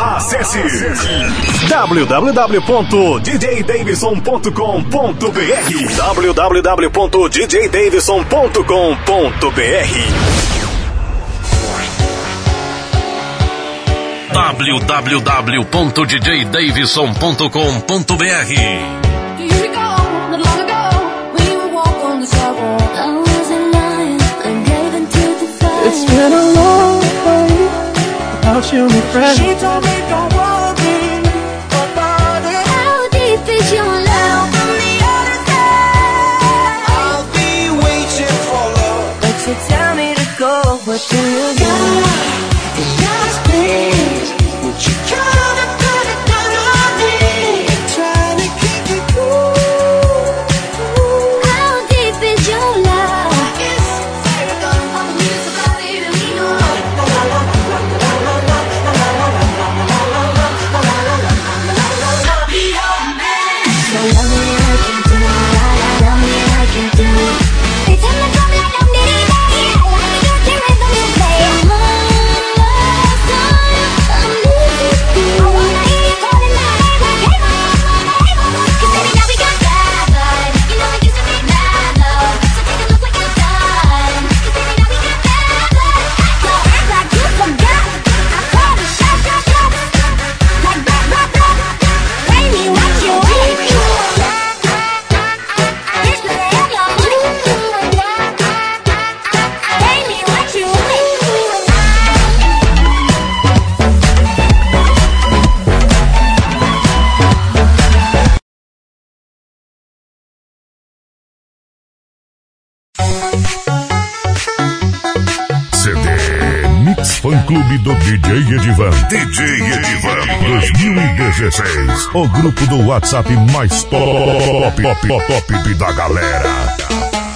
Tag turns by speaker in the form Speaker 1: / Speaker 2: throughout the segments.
Speaker 1: Acesse, Acesse. www.djdavidson.com.br
Speaker 2: www.djdavidson.com.br www.djdavidson.com.br
Speaker 3: It's been a
Speaker 4: She told me don't
Speaker 5: Clube do DJ Edivan. DJ Edivan 2016. O grupo do WhatsApp mais top, top, top, top, top da galera.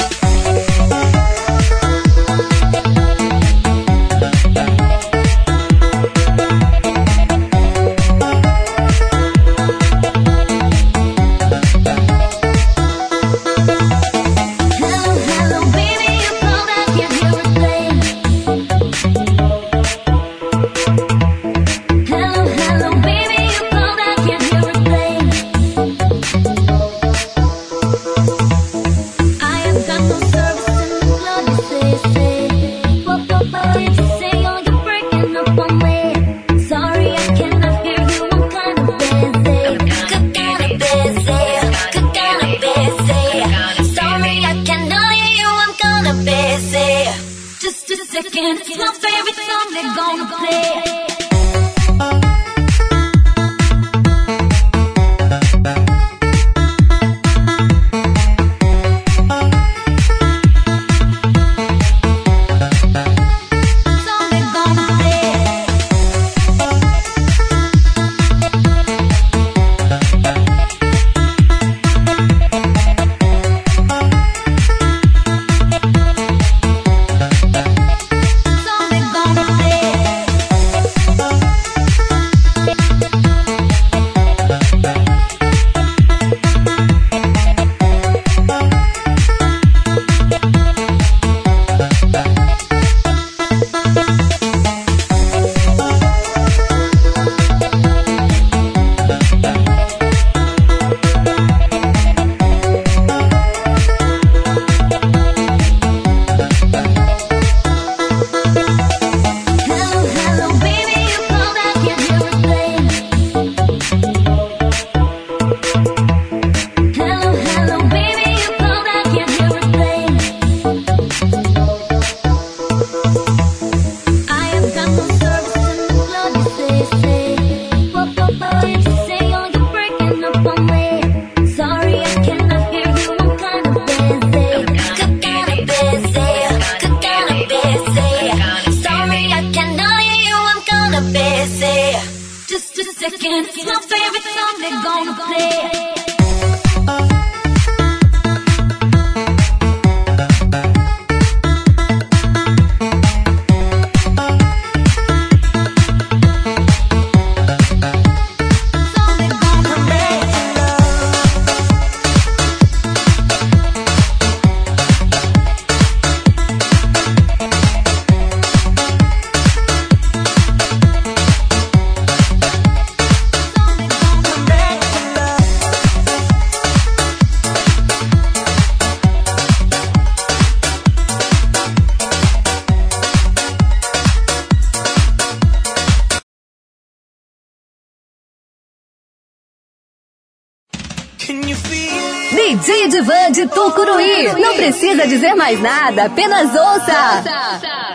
Speaker 6: DJ Divan de Tucuruí. Oh, Não precisa dizer mais nada, apenas ouça.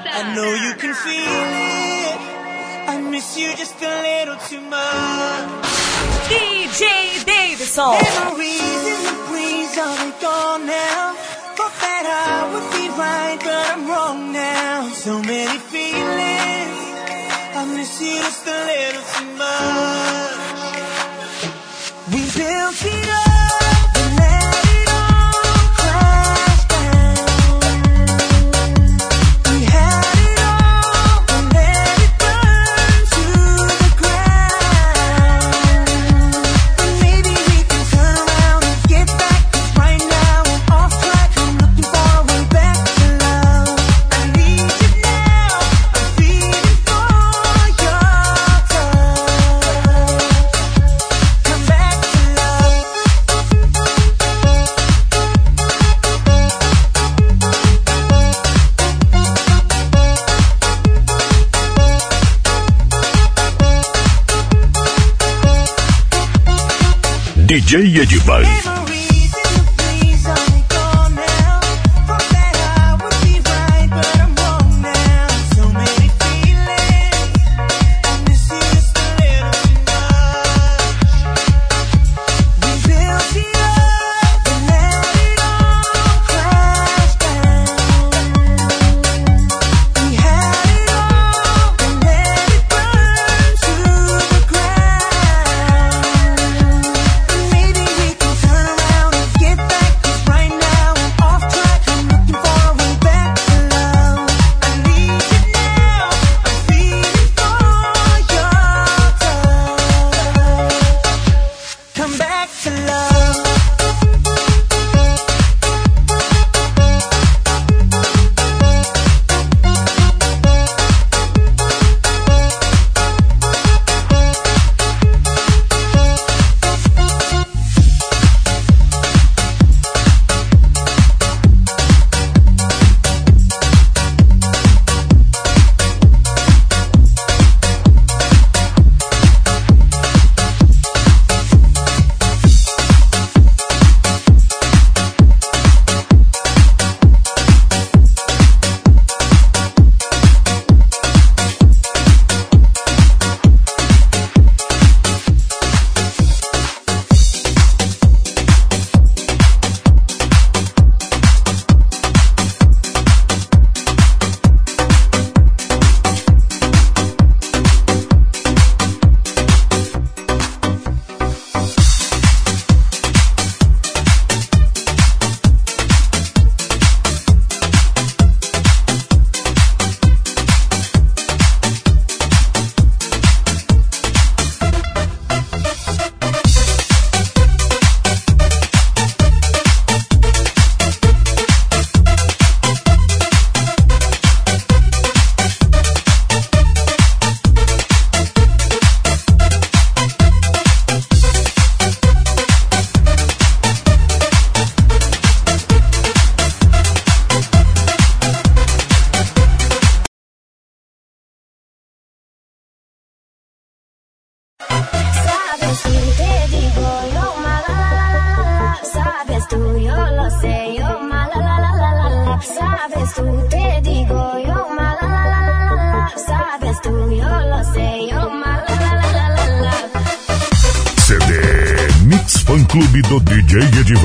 Speaker 4: I know you can feel it. I miss you just a little too much.
Speaker 5: DJ Davidson.
Speaker 4: Ain't no reason gone now. Thought that I would be right, but I'm wrong now. So many feelings. I miss you just a little too much. We built it up.
Speaker 7: DJ Edivan.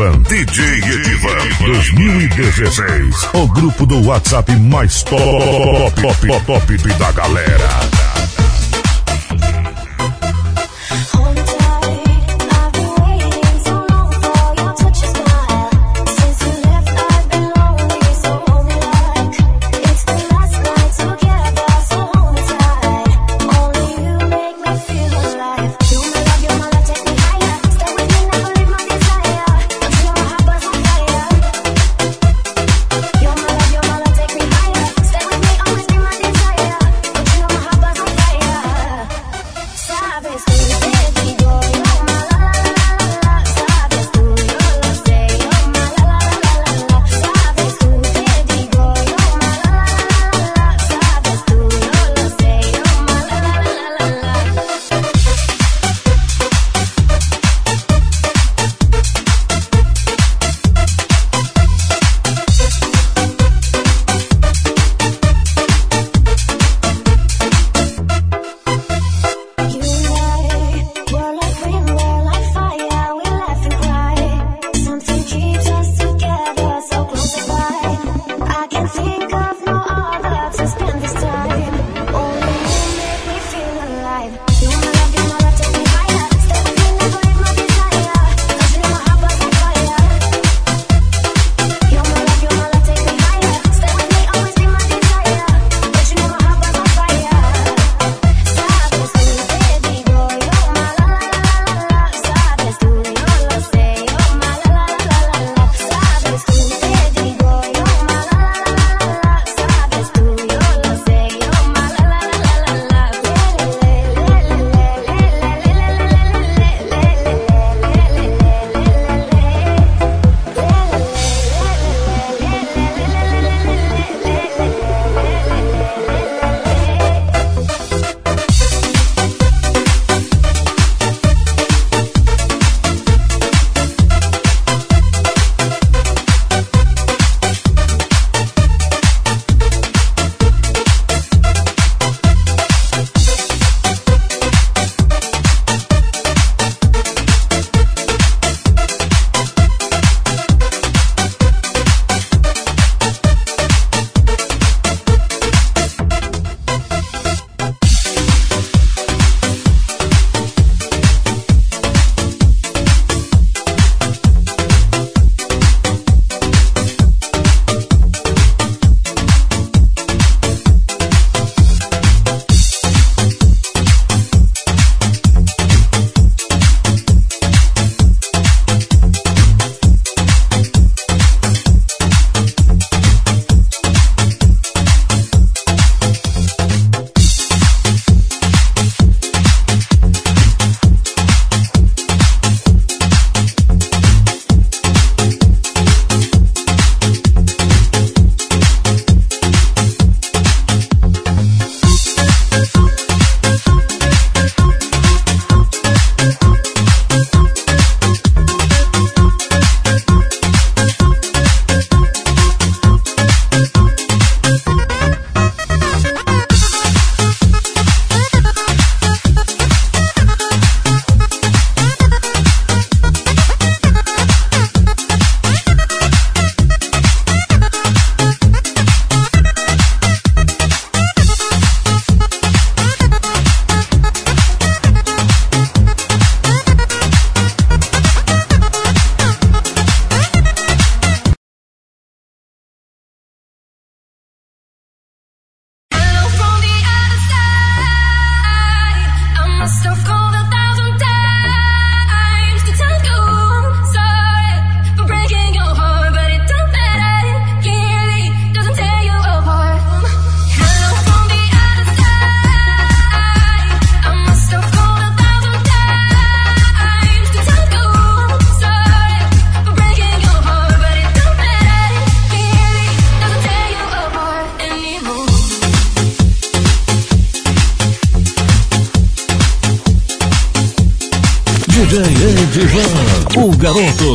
Speaker 7: Edivan. DJ Edivan 2016. O grupo do WhatsApp mais top, top, top, top, top da galera.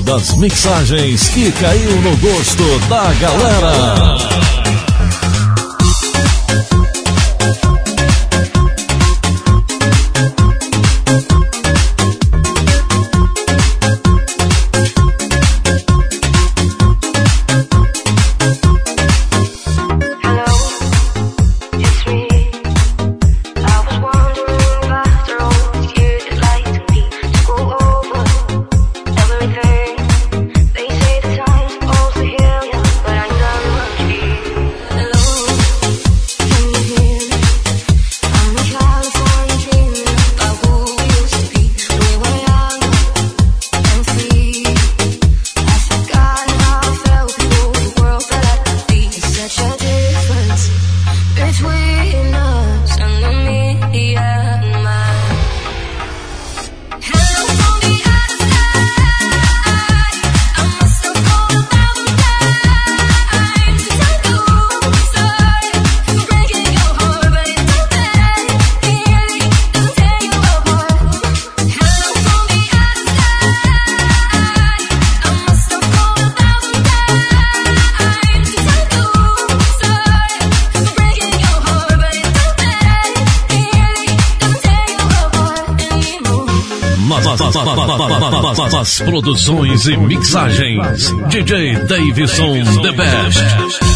Speaker 5: Das mixagens que caiu no gosto da galera. Produções e mixagens. DJ Davidson The Best.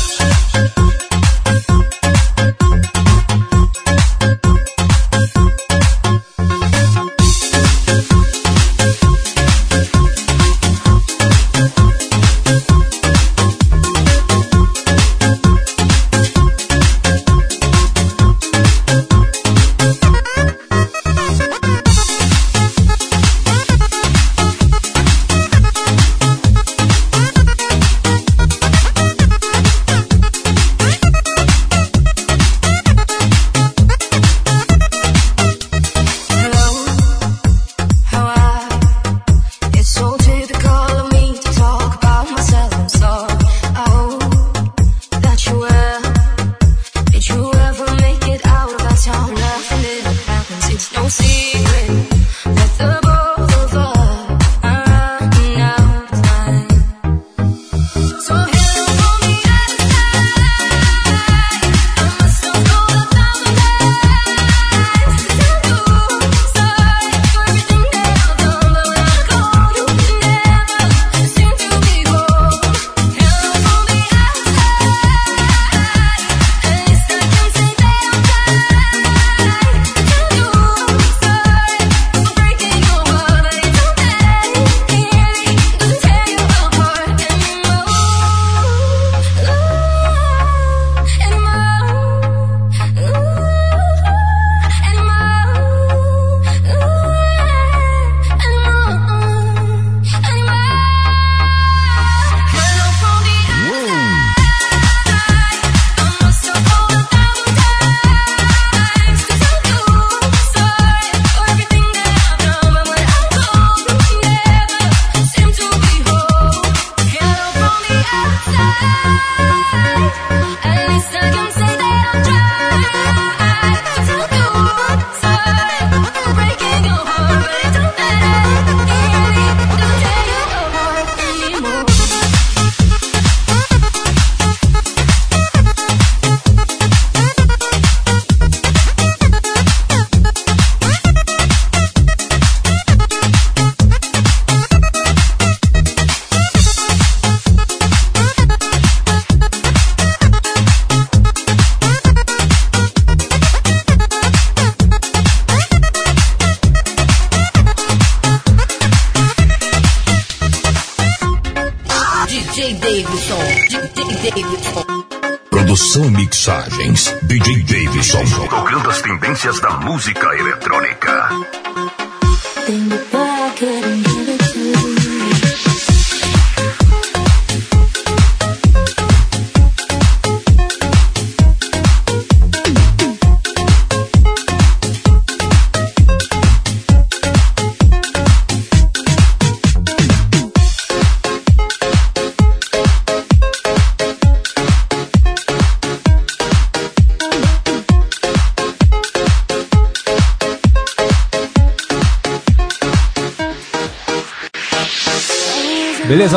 Speaker 8: Tendências da música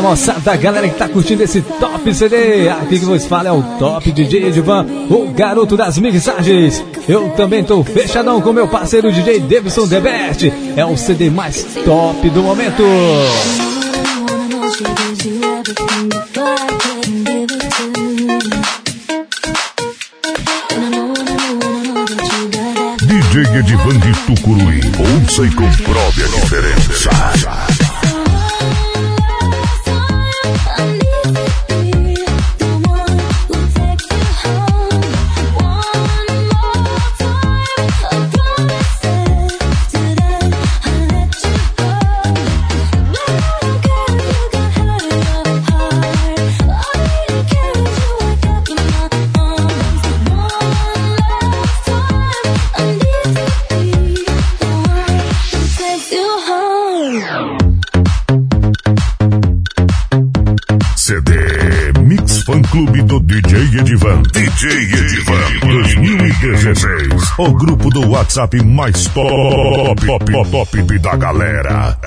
Speaker 9: moçada? A galera que tá curtindo esse top CD. Aqui que vos fala é o Top DJ Edivan, o garoto das mixagens. Eu também tô fechadão com meu parceiro DJ Davidson The Best. É o CD mais top do momento.
Speaker 5: DJ Edivan de Tucuruí. Ouça e comprove a diferença. O grupo do WhatsApp mais top, top, top, top da galera.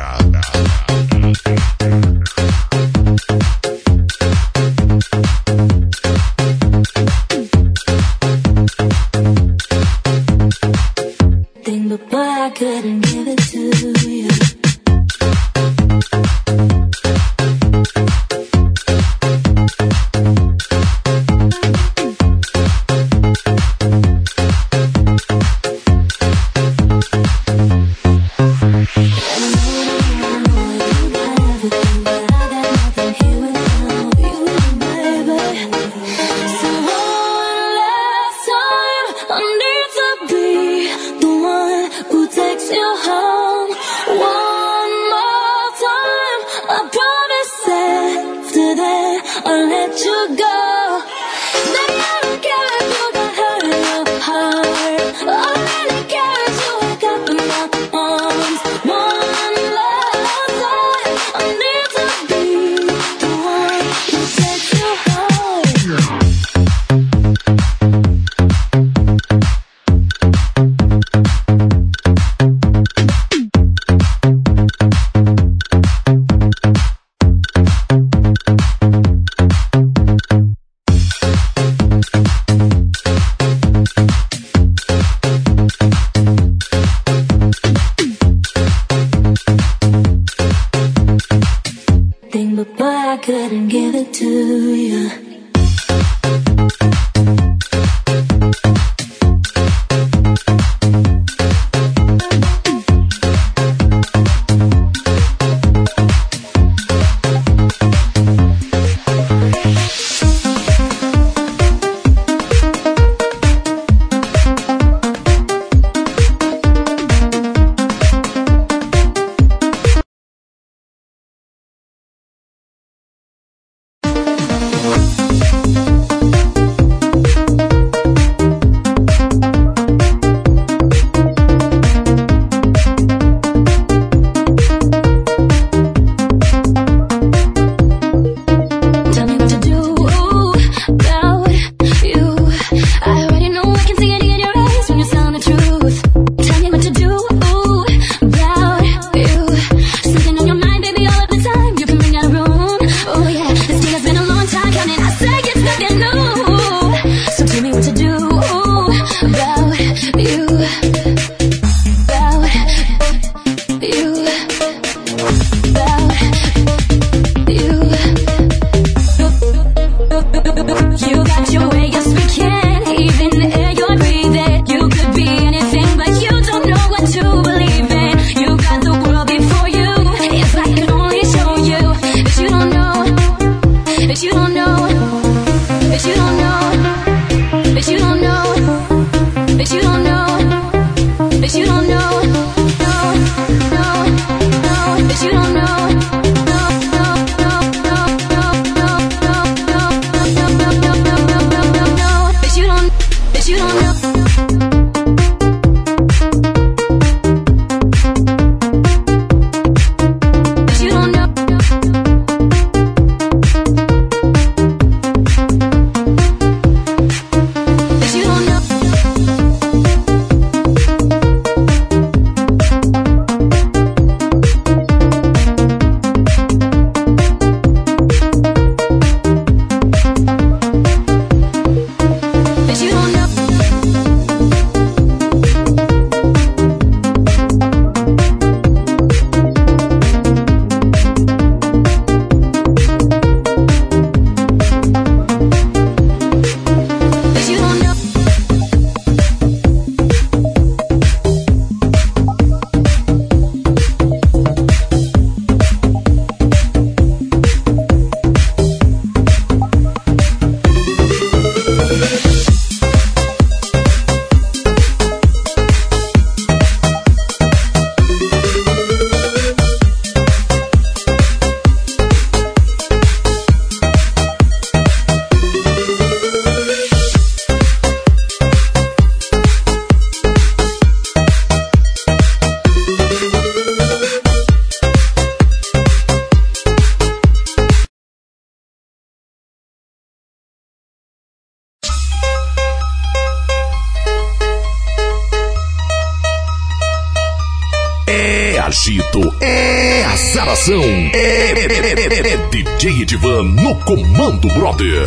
Speaker 8: é, é, é, é DJ Edvan no Comando Brother.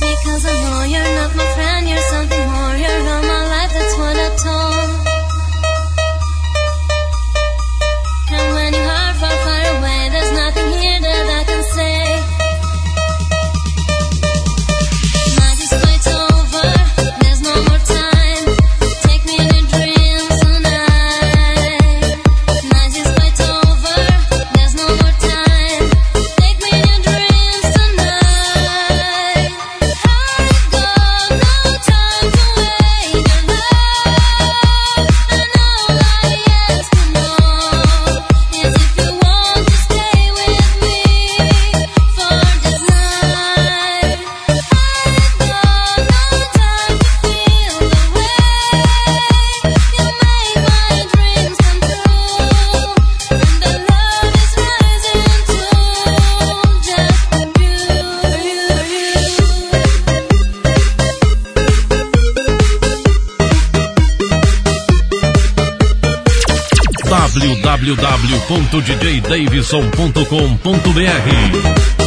Speaker 10: Because I know you're not my
Speaker 5: www.djdavison.com.br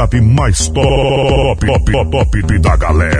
Speaker 8: WhatsApp mais top, top, top, top da galera.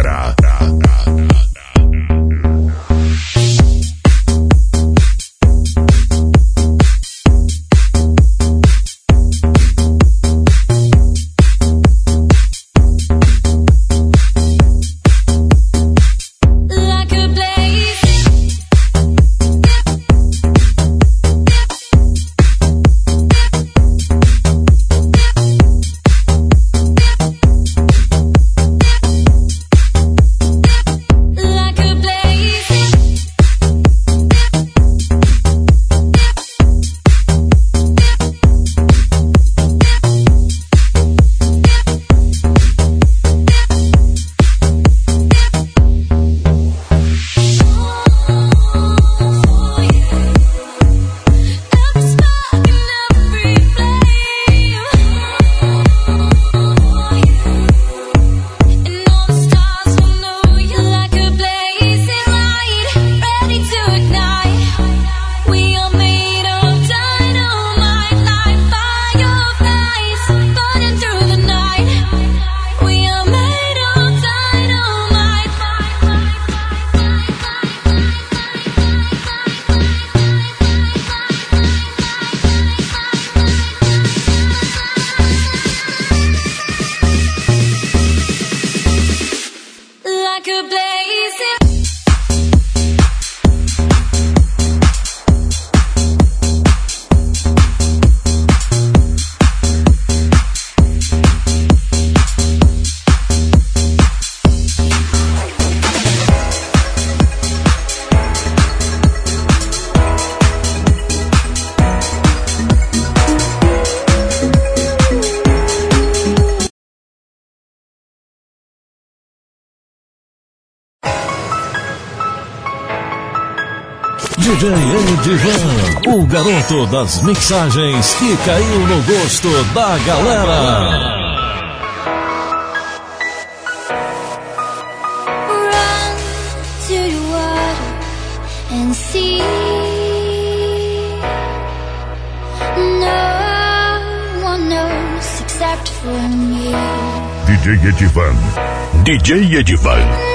Speaker 2: gosto das mixagens que caiu no gosto da galera.
Speaker 8: DJ Edivan. DJ Edivan.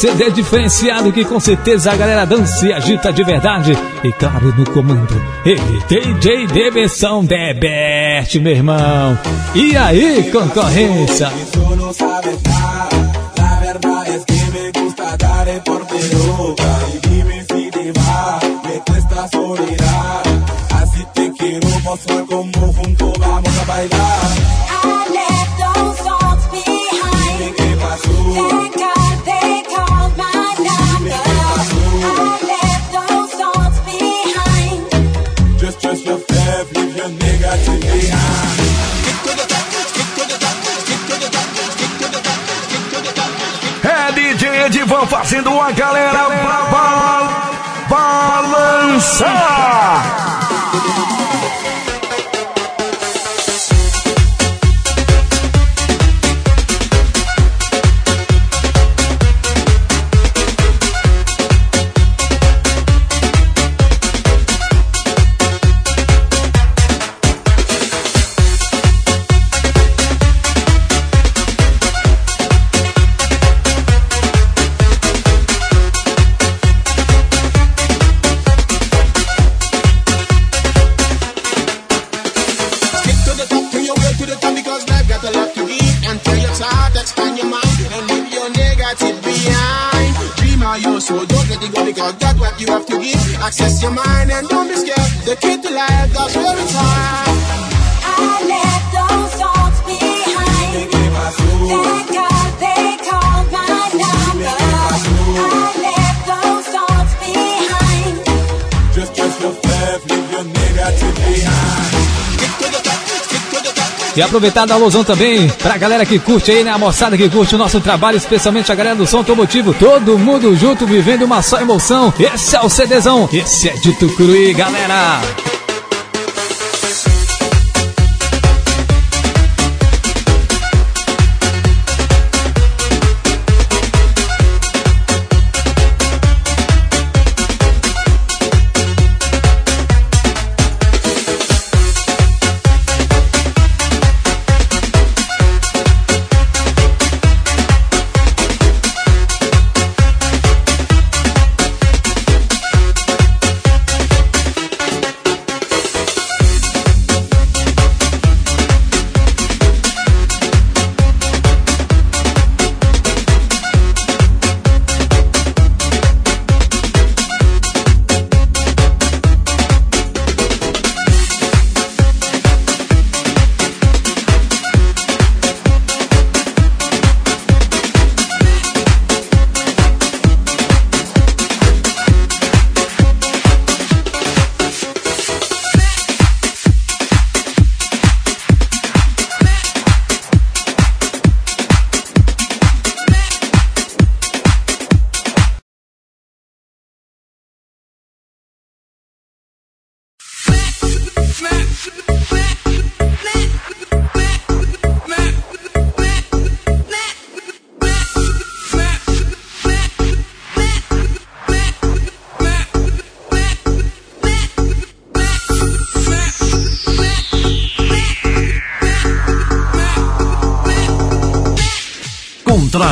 Speaker 8: CD
Speaker 9: diferenciado que com certeza a galera dança e agita de verdade. E claro, no comando, ele, DJ Debeção Debert, meu irmão. E aí, concorrência?
Speaker 11: Fazendo a galera ba balançar.
Speaker 9: E aproveitar da alusão também pra galera que curte aí, né? A moçada que curte o nosso trabalho, especialmente a galera do som automotivo. Todo mundo junto, vivendo uma só emoção. Esse é o CDzão, esse é de Tucuruí, galera.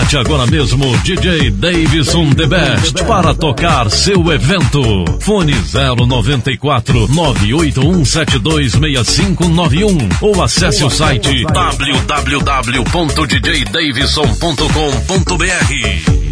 Speaker 2: Contrate agora mesmo DJ Davidson The Best para tocar seu evento. Fone 094 981726591 ou acesse o site www.djdavidson.com.br.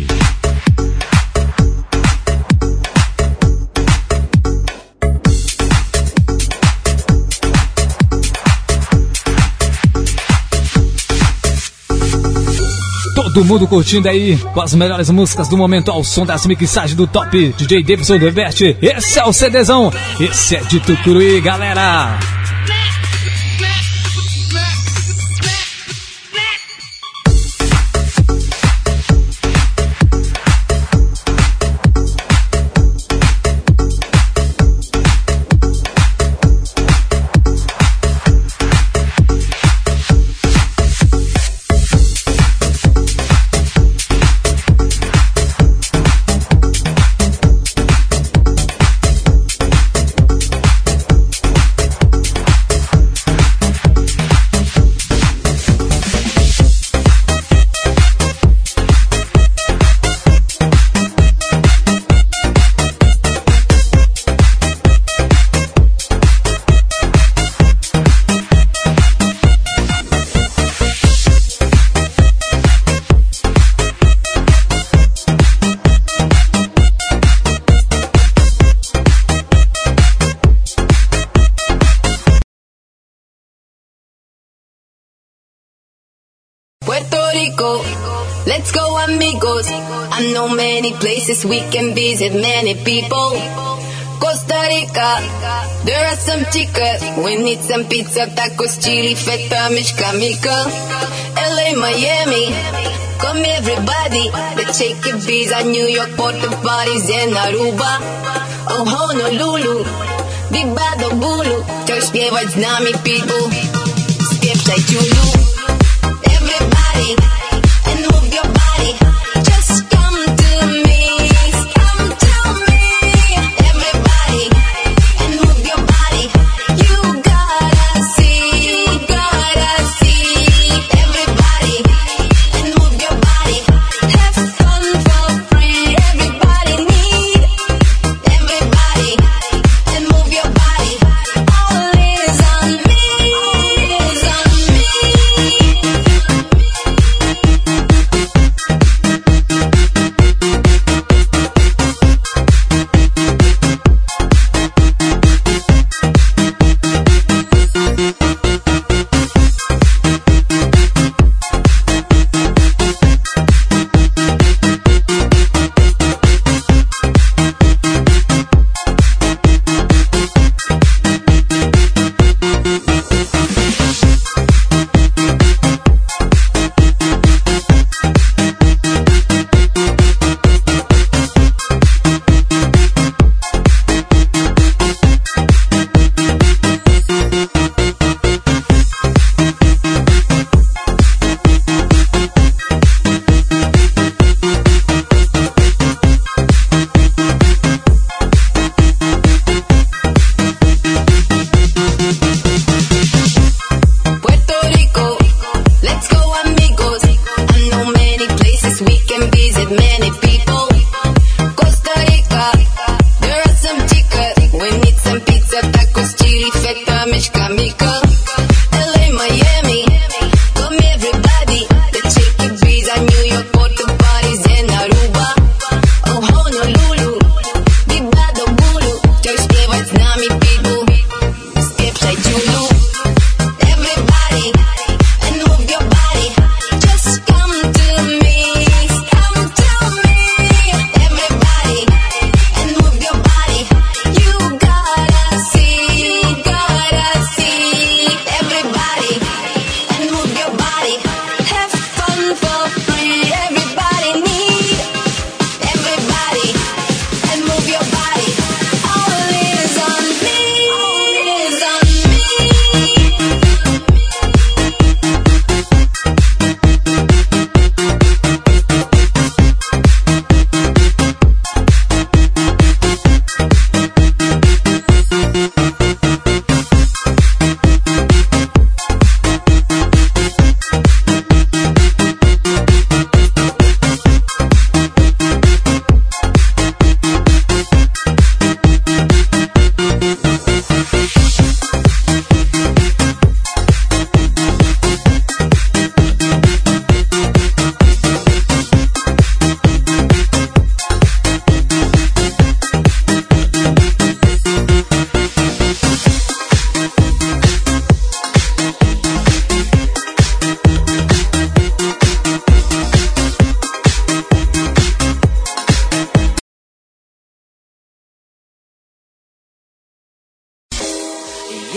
Speaker 9: Todo mundo curtindo aí com as melhores músicas do momento ao som das mixagens do top DJ Davidson The Best. Esse é o CDzão, esse é de Tucuruí, galera.
Speaker 12: many places we can visit many people. Costa Rica, there are some chicas. We need some pizza, tacos, chili, feta, mishka, mika. LA, Miami, come everybody. The take Bees visa. New York, Porto Paris, and Aruba. Oh, Honolulu, Big Bad Bulu. Just śpiewać z nami people, śpiewać Julu. Everybody.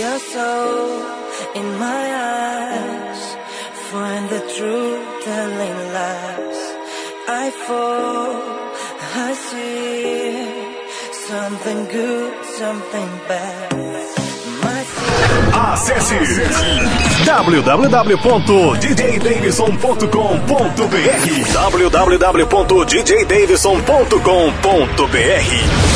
Speaker 12: your
Speaker 4: soul in my eyes. Find the truth telling lies. I fall, I see something good, something bad.
Speaker 1: Acesse
Speaker 13: www.djdavidson.com.br www.djdavidson.com.br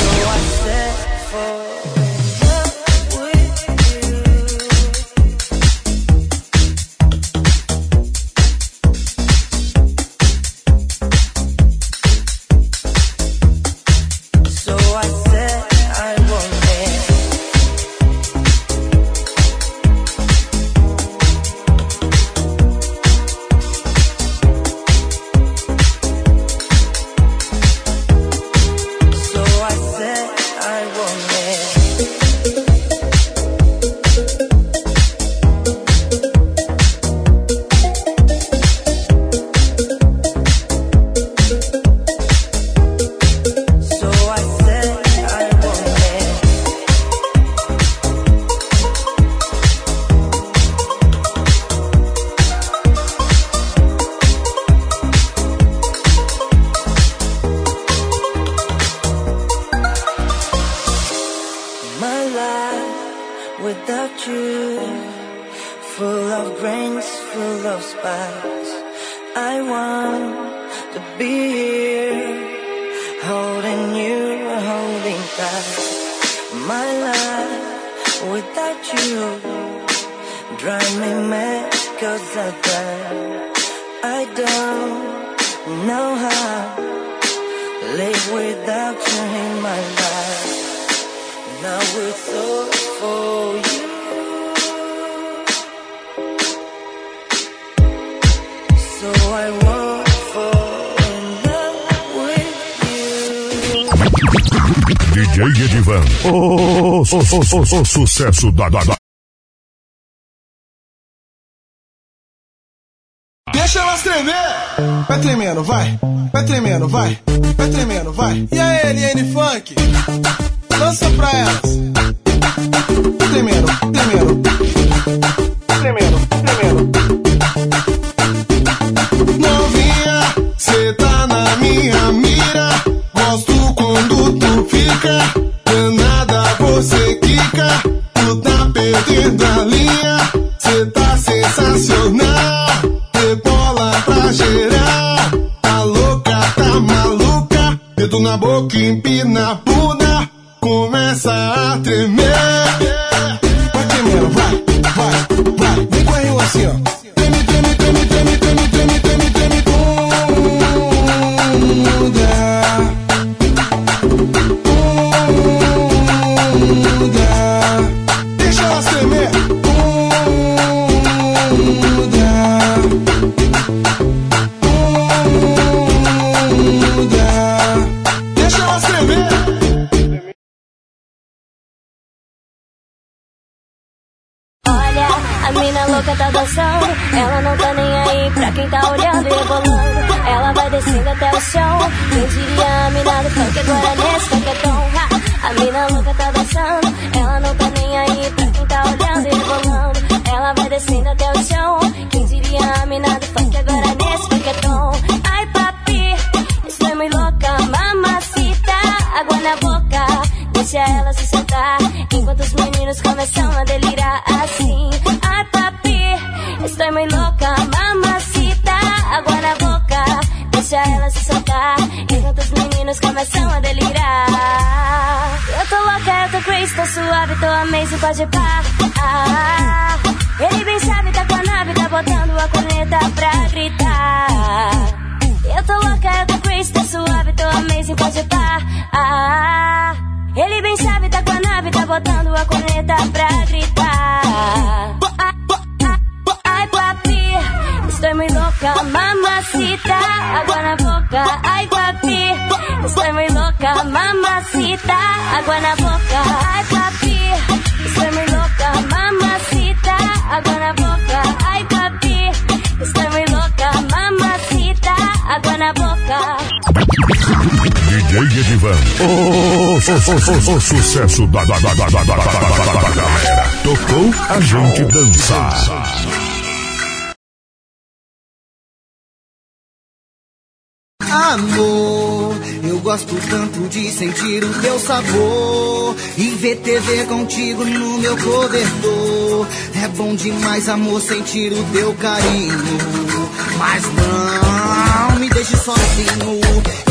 Speaker 13: My life without you drive me mad cause I die. I don't know how live without you in my life. Now it's all for you. So I won't
Speaker 8: DJ Edivan. O, o, su- su- su- sucesso da, da, da.
Speaker 14: Deixa elas tremer! Vai tremendo, vai! Vai tremendo, vai! Vai tremendo, vai! E aí, LN Funk? Lança pra elas! Tremendo, tremendo! Tremendo, tremendo! Novinha, fica. Danada, você quica. Tu tá perdendo a linha. Cê tá sensacional. Rebola pra geral. Tá louca, tá maluca. Dedo na boca, empina a bunda. Começa a tremer. Vai tremendo, vai, vai, vai. Vem rima assim, ó.
Speaker 15: A mina louca tá dançando. Ela não tá nem aí pra quem tá olhando e rebolando. Ela vai descendo até o chão. Quem diria a mina do funk agora nesse funketão? Ha! A mina louca tá dançando. Ela não tá nem aí pra quem tá olhando e rebolando. Ela vai descendo até o chão. Quem diria a mina do funk agora nesse funketão? Ai, papi, estou muito louca, mamacita. Água na boca, deixa ela se soltar. Enquanto os meninos começam a delirar assim. Papi, estou muito louca, mamacita. Água na boca, deixa ela se soltar. Enquanto os meninos começam a delirar. Eu tô louca, eu tô crazy, tô suave, tô amazing, pode pá. Ah, ele bem sabe, tá com a nave, tá botando a corneta pra gritar. Eu tô louca, eu tô crazy, tô suave, tô amazing, pode pá. Ah, ele bem sabe, tá com a nave, tá botando a corneta pra gritar. Estou muito louca, mamacita. Água na boca, ai, papi, estou muito louca, mamacita. Água na boca, ai, papi, estou muito louca, mamacita. Água na boca, ai, papi, estou muito louca, mamacita. Água na boca.
Speaker 8: DJ Edivan. O, su- su- su- su- sucesso da, da, da, da, da, da, da, da, da, da galera. Tocou, a gente dança.
Speaker 16: Amor, eu gosto tanto de sentir o teu sabor e ver TV contigo no meu cobertor. É bom demais, amor, sentir o teu carinho. Mas não me deixe sozinho,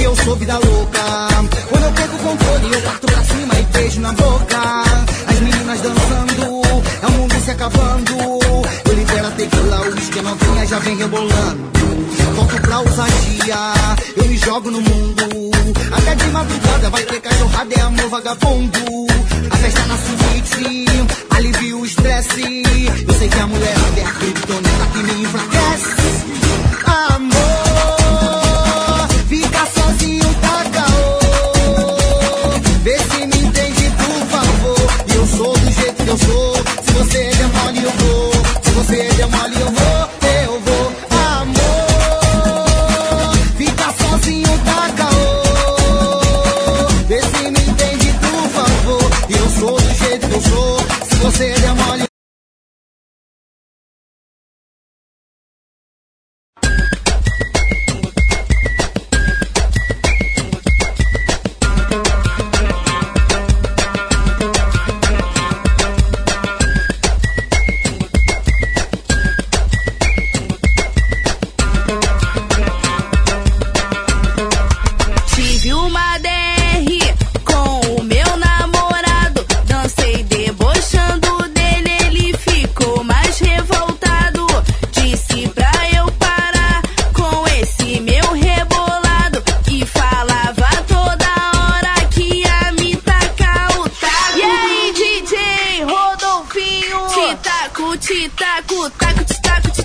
Speaker 16: eu sou vida louca. Quando eu perco o controle, eu parto pra cima e beijo na boca. As meninas dançando, é o mundo se acabando. Eu libero a tequila, o uísque, a novinha já vem rebolando. Volto pra ousadia, eu me jogo no mundo. Até de madrugada vai ter cachorrada, é amor vagabundo. A festa na suíte, alivia o estresse. Eu sei que a mulher é a criptonita que me enfraquece. Amor, taco, te taco, taco, te taco,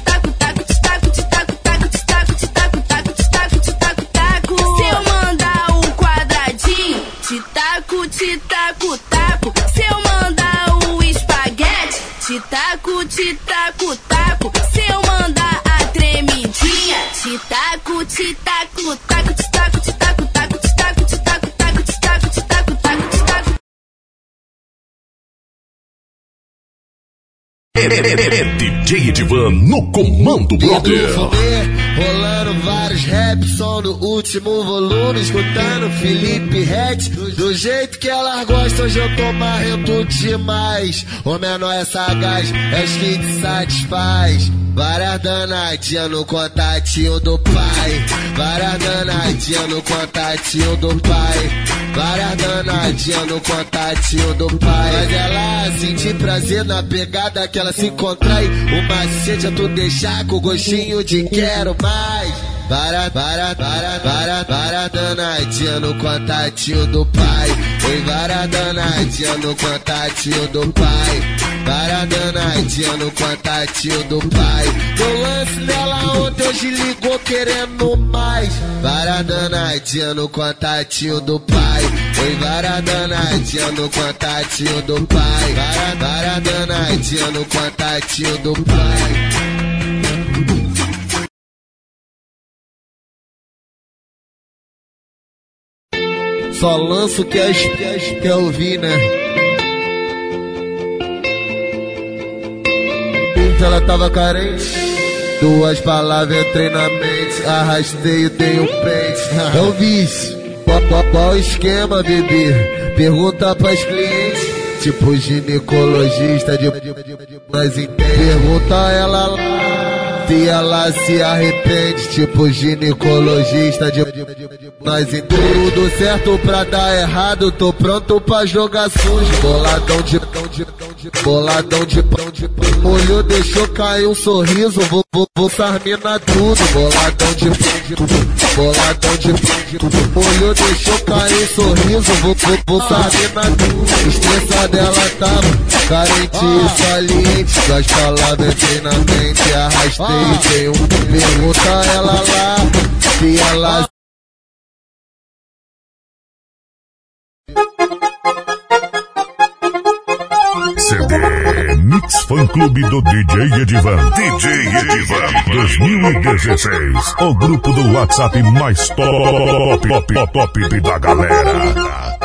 Speaker 8: DJ Edivan no comando, brother.
Speaker 17: Rolando vários raps, som no último volume, escutando Felipe Ret. Do jeito que elas gostam, hoje eu tô marrento demais. O menor é sagaz, é que te satisfaz. Várias danadinhas no contatinho do pai. Várias danadinhas no contatinho do pai. Várias danadinhas no contatinho do pai. Mas ela sentir prazer na pegada que ela se contrai. O macete é tu deixar com gostinho de quero mais. Para, para, para, para, para danadinha no contatinho do pai. Oi, para danadinha no contatinho do pai. Para danadinha no contatinho do pai. No lance dela ontem hoje ligou querendo mais. Para danadinha no contatinho do pai. Oi, para danadinha no contatinho do pai. Para, para danadinha no contatinho do pai. Só lanço que as quer ouvir, né? Ela tava carente. Duas palavras entrei na mente. Arrastei e dei um pente. O vício. Qual, esquema, bebê? Pergunta pras clientes. Tipo ginecologista de, mas entende. Pergunta ela lá se ela se arrepende. Tipo ginecologista de nós em tudo certo pra dar errado, tô pronto pra jogar sujo. Boladão de boladão de pão de molho, deixou cair um sorriso, vou, vou, vou sarmina tudo. Boladão de boladão de molho, deixou cair um sorriso, vou, vou, vou sarmina tudo. Estressa dela tava carente e saliente, das palavras entrei na mente, arrastei, tem um pergunta ela lá, se ela
Speaker 8: CD Mix Fan Clube do DJ Edivan. DJ Edivan 2016. O grupo do WhatsApp mais top, top, top, top da galera.